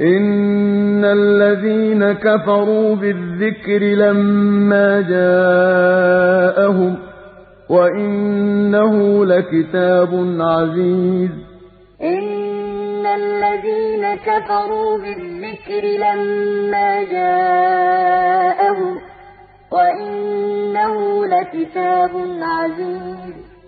إِنَّ الَّذِينَ كَفَرُوا بِالذِّكْرِ لَمَّا جَاءَهُمْ وَإِنَّهُ لَكِتَابٌ عَزِيزٌ إِنَّ الَّذِينَ كَفَرُوا بِالذِّكْرِ لَمَّا جَاءَهُمْ وَإِنَّهُ لَكِتَابٌ عَزِيزٌ